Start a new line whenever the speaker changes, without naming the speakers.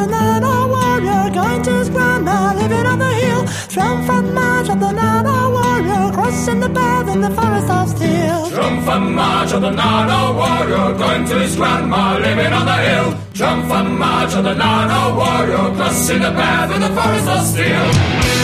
of the Nana warrior, going to his grandma, living on the hill. Triumphant march of the Nana warrior, crossing the path in the forest of steel.
Triumphant march of the Nana warrior, going to his grandma, living on the hill. Triumphant march of the Nana warrior, crossing the path in the forest of steel.